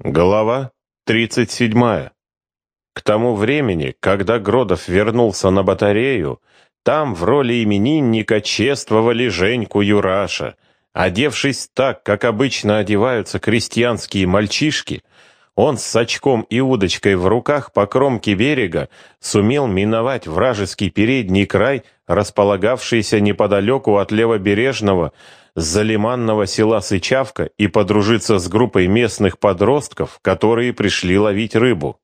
Глава 37. К тому времени, когда Гродов вернулся на батарею, там в роли именинника чествовали Женьку Юраша. Одевшись так, как обычно одеваются крестьянские мальчишки, он с сачком и удочкой в руках по кромке берега сумел миновать вражеский передний край, располагавшийся неподалеку от левобережного, залиманного села Сычавка и подружиться с группой местных подростков, которые пришли ловить рыбу.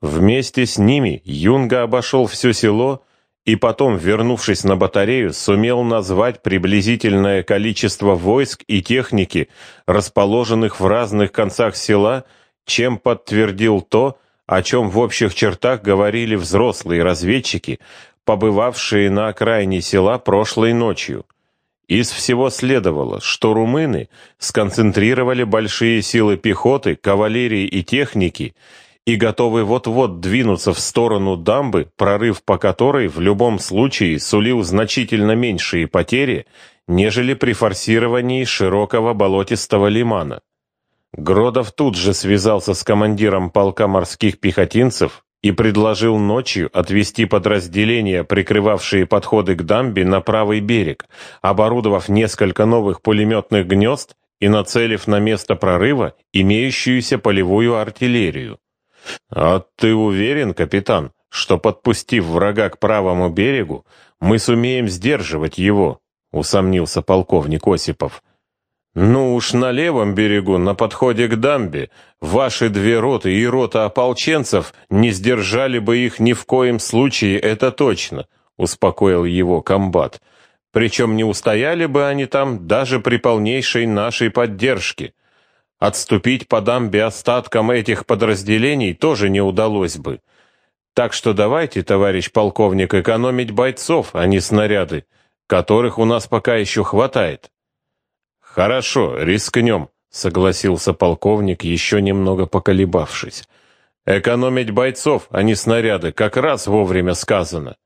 Вместе с ними Юнга обошел все село и потом, вернувшись на батарею, сумел назвать приблизительное количество войск и техники, расположенных в разных концах села, чем подтвердил то, о чем в общих чертах говорили взрослые разведчики, побывавшие на окраине села прошлой ночью. Из всего следовало, что румыны сконцентрировали большие силы пехоты, кавалерии и техники и готовы вот-вот двинуться в сторону дамбы, прорыв по которой в любом случае сулил значительно меньшие потери, нежели при форсировании широкого болотистого лимана. Гродов тут же связался с командиром полка морских пехотинцев и предложил ночью отвести подразделения, прикрывавшие подходы к дамбе, на правый берег, оборудовав несколько новых пулеметных гнезд и нацелив на место прорыва имеющуюся полевую артиллерию. «А ты уверен, капитан, что, подпустив врага к правому берегу, мы сумеем сдерживать его?» — усомнился полковник Осипов. Ну уж на левом берегу, на подходе к дамбе, ваши две роты и рота ополченцев не сдержали бы их ни в коем случае, это точно, успокоил его комбат. Причем не устояли бы они там даже при полнейшей нашей поддержке. Отступить по дамбе остаткам этих подразделений тоже не удалось бы. Так что давайте, товарищ полковник, экономить бойцов, а не снаряды, которых у нас пока еще хватает. «Хорошо, рискнем», — согласился полковник, еще немного поколебавшись. «Экономить бойцов, а не снаряды, как раз вовремя сказано».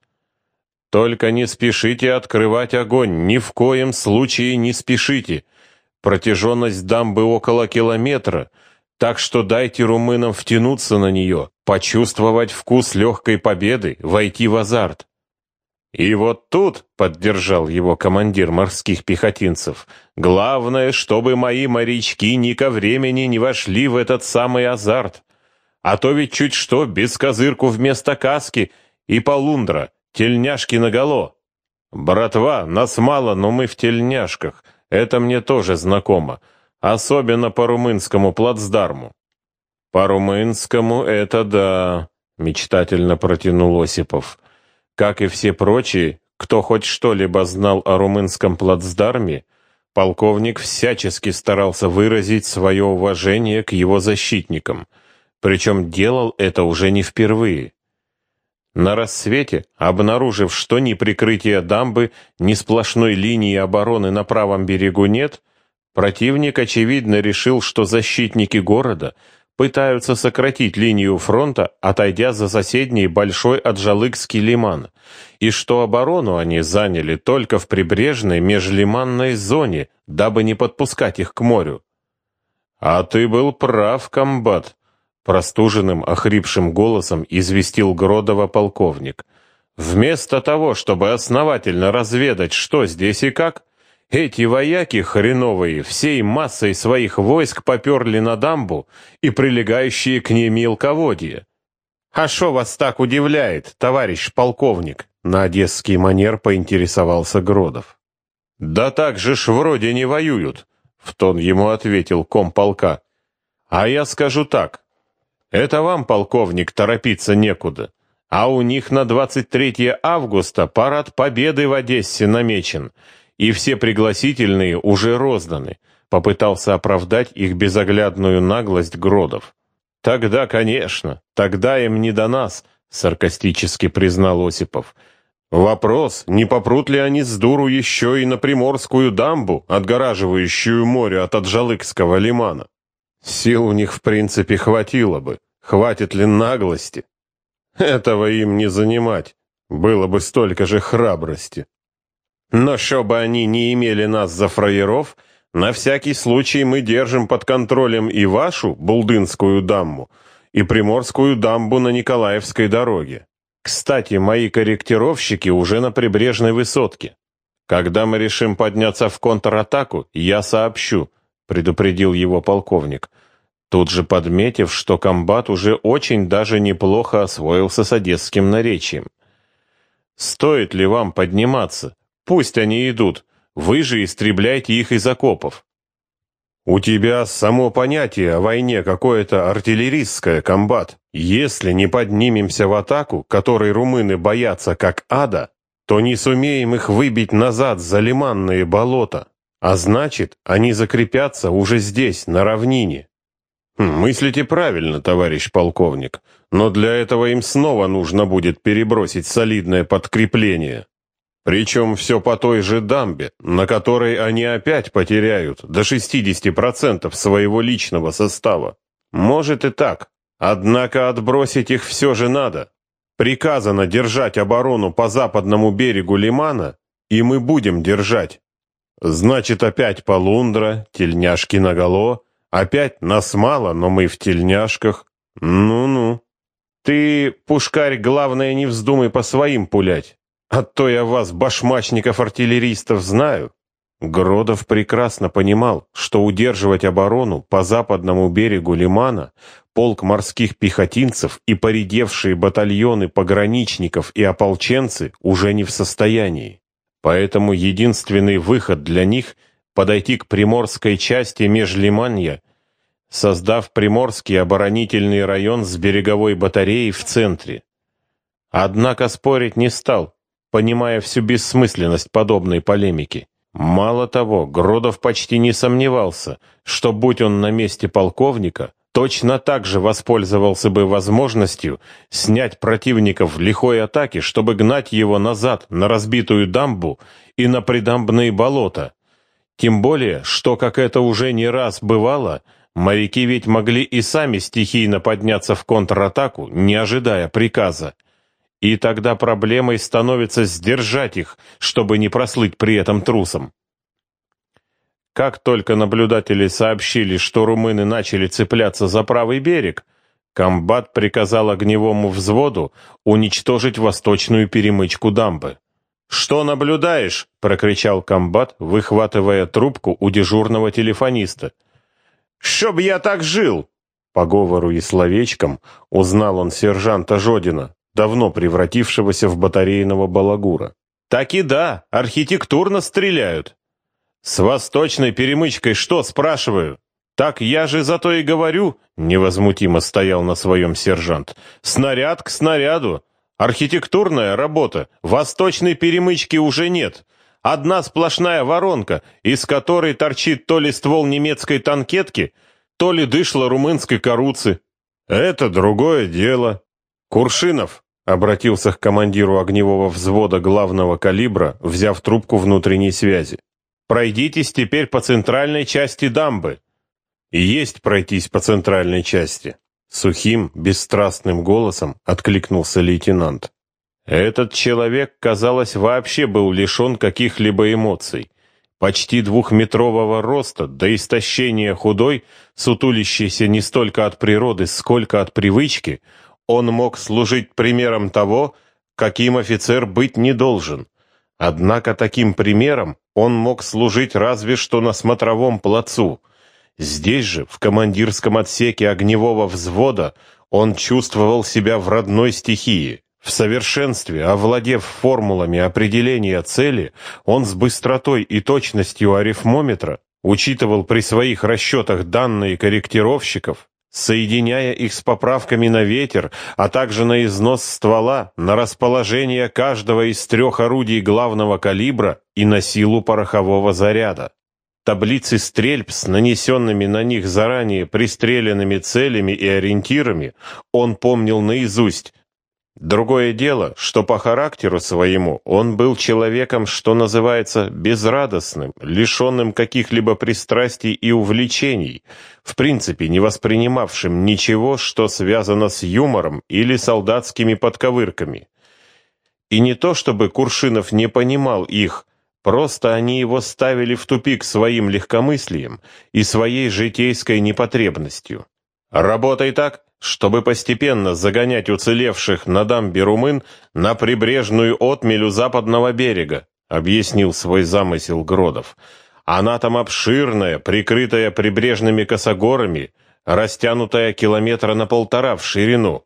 «Только не спешите открывать огонь, ни в коем случае не спешите. Протяженность дамбы около километра, так что дайте румынам втянуться на нее, почувствовать вкус легкой победы, войти в азарт. «И вот тут», — поддержал его командир морских пехотинцев, «главное, чтобы мои морячки ни ко времени не вошли в этот самый азарт. А то ведь чуть что, без козырку вместо каски и полундра, тельняшки наголо. Братва, нас мало, но мы в тельняшках, это мне тоже знакомо, особенно по румынскому плацдарму». «По румынскому это да», — мечтательно протянул Осипов. Как и все прочие, кто хоть что-либо знал о румынском плацдарме, полковник всячески старался выразить свое уважение к его защитникам, причем делал это уже не впервые. На рассвете, обнаружив, что ни прикрытия дамбы, ни сплошной линии обороны на правом берегу нет, противник, очевидно, решил, что защитники города — пытаются сократить линию фронта, отойдя за соседний Большой Аджалыкский лиман, и что оборону они заняли только в прибрежной межлиманной зоне, дабы не подпускать их к морю. «А ты был прав, комбат», — простуженным, охрипшим голосом известил Гродова полковник. «Вместо того, чтобы основательно разведать, что здесь и как, эти вояки хреновые всей массой своих войск поперли на дамбу и прилегающие к ней мелководье. «А шо вас так удивляет, товарищ полковник?» На одесский манер поинтересовался Гродов. «Да так же ж вроде не воюют», — в тон ему ответил комполка. «А я скажу так. Это вам, полковник, торопиться некуда. А у них на 23 августа парад Победы в Одессе намечен» и все пригласительные уже розданы, попытался оправдать их безоглядную наглость Гродов. Тогда, конечно, тогда им не до нас, саркастически признал Осипов. Вопрос, не попрут ли они с дуру еще и на Приморскую дамбу, отгораживающую море от Аджалыкского лимана? Сил у них, в принципе, хватило бы. Хватит ли наглости? Этого им не занимать. Было бы столько же храбрости. Но чтобы они не имели нас за фраеров, На всякий случай мы держим под контролем и вашу Булдынскую дамбу, и Приморскую дамбу на Николаевской дороге. Кстати, мои корректировщики уже на прибрежной высотке. Когда мы решим подняться в контратаку, я сообщу, предупредил его полковник, тут же подметив, что комбат уже очень даже неплохо освоился с одесским наречием. Стоит ли вам подниматься? Пусть они идут. Вы же истребляйте их из окопов. У тебя само понятие о войне какое-то артиллерийское, комбат. Если не поднимемся в атаку, которой румыны боятся как ада, то не сумеем их выбить назад за лиманные болота. А значит, они закрепятся уже здесь, на равнине. Хм, мыслите правильно, товарищ полковник, но для этого им снова нужно будет перебросить солидное подкрепление. Причем все по той же дамбе, на которой они опять потеряют до 60% своего личного состава. Может и так, однако отбросить их все же надо. Приказано держать оборону по западному берегу лимана, и мы будем держать. Значит, опять полундра, тельняшки наголо, опять нас мало, но мы в тельняшках. Ну-ну. Ты, пушкарь, главное, не вздумай по своим пулять. А то я вас, башмачников-артиллеристов, знаю. Гродов прекрасно понимал, что удерживать оборону по западному берегу Лимана полк морских пехотинцев и поредевшие батальоны пограничников и ополченцы уже не в состоянии. Поэтому единственный выход для них — подойти к приморской части Межлиманья, создав Приморский оборонительный район с береговой батареей в центре. Однако спорить не стал, понимая всю бессмысленность подобной полемики. Мало того, Гродов почти не сомневался, что, будь он на месте полковника, точно так же воспользовался бы возможностью снять противника в лихой атаке, чтобы гнать его назад на разбитую дамбу и на придамбные болота. Тем более, что, как это уже не раз бывало, моряки ведь могли и сами стихийно подняться в контратаку, не ожидая приказа. И тогда проблемой становится сдержать их, чтобы не прослыть при этом трусом. Как только наблюдатели сообщили, что румыны начали цепляться за правый берег, комбат приказал огневому взводу уничтожить восточную перемычку дамбы. «Что наблюдаешь?» — прокричал комбат, выхватывая трубку у дежурного телефониста. «Чтоб я так жил!» По говору и словечкам узнал он сержанта Жодина давно превратившегося в батарейного балагура. Так и да, архитектурно стреляют. С восточной перемычкой что, спрашиваю? Так я же зато и говорю, невозмутимо стоял на своем сержант. Снаряд к снаряду. Архитектурная работа. Восточной перемычки уже нет. Одна сплошная воронка, из которой торчит то ли ствол немецкой танкетки, то ли дышло румынской каруцы. Это другое дело. Куршинов обратился к командиру огневого взвода главного калибра, взяв трубку внутренней связи. Пройдитесь теперь по центральной части дамбы. Есть пройтись по центральной части. Сухим, бесстрастным голосом откликнулся лейтенант. Этот человек, казалось, вообще был лишен каких-либо эмоций. Почти двухметрового роста, до истощения худой, сутулящийся не столько от природы, сколько от привычки, он мог служить примером того, каким офицер быть не должен. Однако таким примером он мог служить разве что на смотровом плацу. Здесь же, в командирском отсеке огневого взвода, он чувствовал себя в родной стихии. В совершенстве, овладев формулами определения цели, он с быстротой и точностью арифмометра учитывал при своих расчетах данные корректировщиков, соединяя их с поправками на ветер, а также на износ ствола, на расположение каждого из трех орудий главного калибра и на силу порохового заряда. Таблицы стрельб с нанесенными на них заранее пристреленными целями и ориентирами он помнил наизусть, Другое дело, что по характеру своему он был человеком, что называется, безрадостным, лишенным каких-либо пристрастий и увлечений, в принципе не воспринимавшим ничего, что связано с юмором или солдатскими подковырками. И не то чтобы Куршинов не понимал их, Просто они его ставили в тупик своим легкомыслием и своей житейской непотребностью. Работай так, чтобы постепенно загонять уцелевших на дамбе румын на прибрежную отмелю западного берега, объяснил свой замысел Гродов. Она там обширная, прикрытая прибрежными косогорами, растянутая километра на полтора в ширину.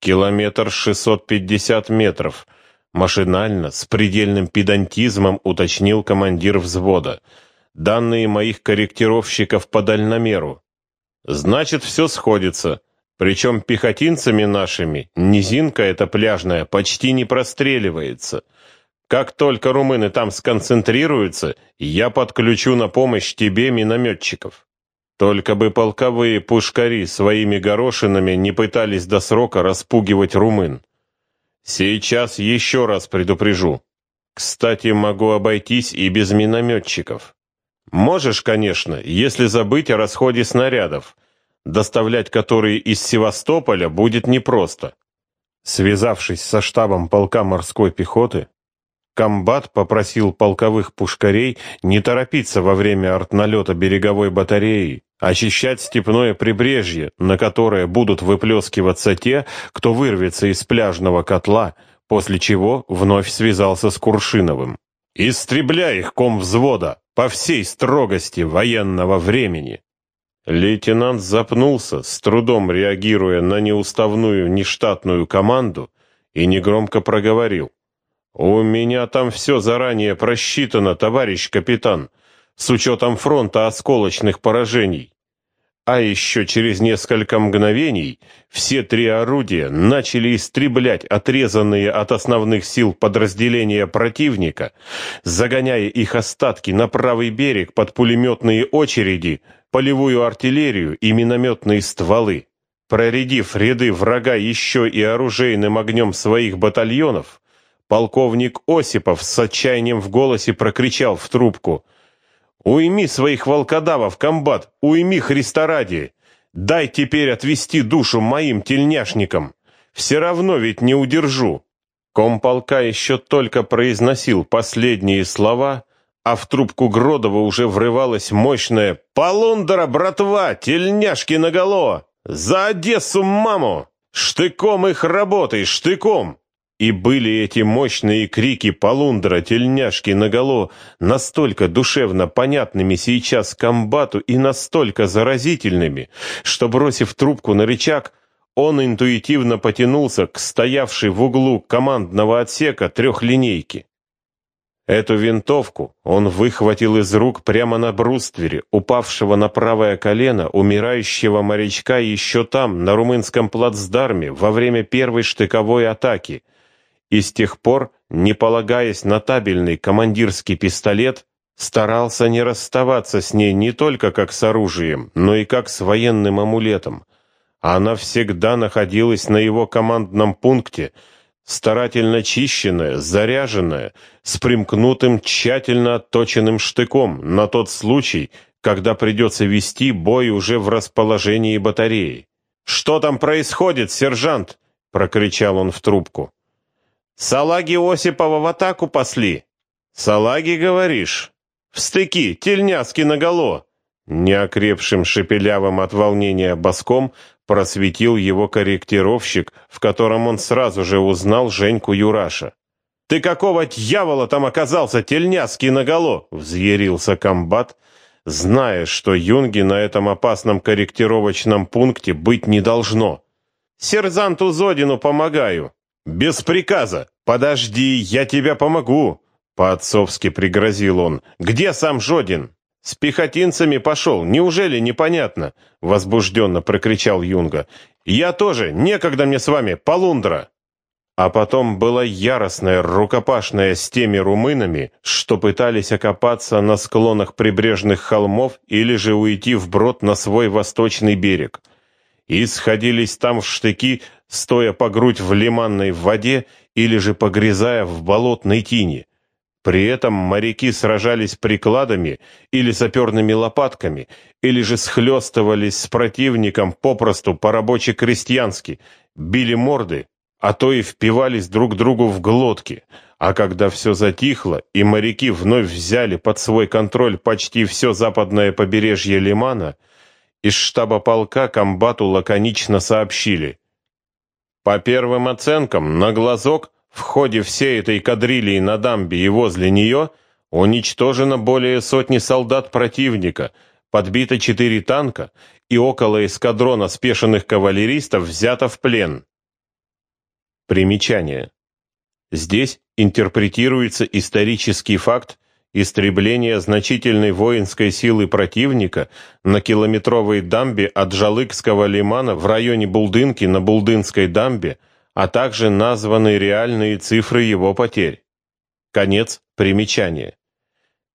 Километр шестьсот пятьдесят метров. Машинально, с предельным педантизмом уточнил командир взвода. Данные моих корректировщиков по дальномеру. Значит, все сходится. Причем пехотинцами нашими низинка эта пляжная почти не простреливается. Как только румыны там сконцентрируются, я подключу на помощь тебе минометчиков. Только бы полковые пушкари своими горошинами не пытались до срока распугивать румын. Сейчас еще раз предупрежу. Кстати, могу обойтись и без минометчиков. Можешь, конечно, если забыть о расходе снарядов, доставлять которые из Севастополя будет непросто. Связавшись со штабом полка морской пехоты, комбат попросил полковых пушкарей не торопиться во время артналета береговой батареи, очищать степное прибрежье, на которое будут выплескиваться те, кто вырвется из пляжного котла, после чего вновь связался с Куршиновым. «Истребляй их, ком взвода, по всей строгости военного времени!» Лейтенант запнулся, с трудом реагируя на неуставную нештатную команду, и негромко проговорил. «У меня там все заранее просчитано, товарищ капитан, с учетом фронта осколочных поражений. А еще через несколько мгновений все три орудия начали истреблять отрезанные от основных сил подразделения противника, загоняя их остатки на правый берег под пулеметные очереди, полевую артиллерию и минометные стволы. Проредив ряды врага еще и оружейным огнем своих батальонов, полковник Осипов с отчаянием в голосе прокричал в трубку «Уйми своих волкодавов, комбат, уйми Христа ради! Дай теперь отвести душу моим тельняшникам! Все равно ведь не удержу!» Комполка еще только произносил последние слова, а в трубку Гродова уже врывалась мощная «Полундра, братва! Тельняшки наголо! За Одессу, маму! Штыком их работай, штыком!» И были эти мощные крики полундра, тельняшки наголо настолько душевно понятными сейчас комбату и настолько заразительными, что, бросив трубку на рычаг, он интуитивно потянулся к стоявшей в углу командного отсека трехлинейки. Эту винтовку он выхватил из рук прямо на бруствере, упавшего на правое колено умирающего морячка еще там, на румынском плацдарме, во время первой штыковой атаки, и с тех пор, не полагаясь на табельный командирский пистолет, старался не расставаться с ней не только как с оружием, но и как с военным амулетом. Она всегда находилась на его командном пункте — старательно чищенная, заряженная, с примкнутым, тщательно отточенным штыком на тот случай, когда придется вести бой уже в расположении батареи. «Что там происходит, сержант?» — прокричал он в трубку. «Салаги Осипова в атаку пасли». «Салаги, говоришь?» «В стыки, тельняски наголо». Неокрепшим шепелявым от волнения боском просветил его корректировщик, в котором он сразу же узнал Женьку Юраша. «Ты какого дьявола там оказался, тельняский наголо?» — взъярился комбат, зная, что юнги на этом опасном корректировочном пункте быть не должно. «Сержанту Зодину помогаю». «Без приказа! Подожди, я тебя помогу!» По-отцовски пригрозил он. «Где сам Жодин?» «С пехотинцами пошел, неужели непонятно?» — возбужденно прокричал Юнга. «Я тоже, некогда мне с вами, полундра!» А потом была яростная рукопашная с теми румынами, что пытались окопаться на склонах прибрежных холмов или же уйти вброд на свой восточный берег. И сходились там в штыки, стоя по грудь в лиманной воде или же погрязая в болотной тине. При этом моряки сражались прикладами или саперными лопатками, или же схлестывались с противником попросту по-рабоче-крестьянски, били морды, а то и впивались друг другу в глотки. А когда все затихло, и моряки вновь взяли под свой контроль почти все западное побережье Лимана, из штаба полка комбату лаконично сообщили. По первым оценкам, на глазок в ходе всей этой кадрилии на дамбе и возле нее уничтожено более сотни солдат противника, подбито четыре танка и около эскадрона спешенных кавалеристов взято в плен. Примечание. Здесь интерпретируется исторический факт истребления значительной воинской силы противника на километровой дамбе от Жалыкского лимана в районе Булдынки на Булдынской дамбе, а также названы реальные цифры его потерь. Конец примечания.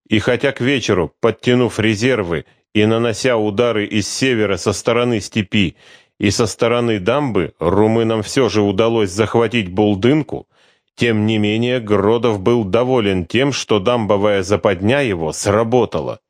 И хотя к вечеру, подтянув резервы и нанося удары из севера со стороны степи и со стороны дамбы румынам все же удалось захватить Булдынку, тем не менее Гродов был доволен тем, что дамбовая западня его сработала.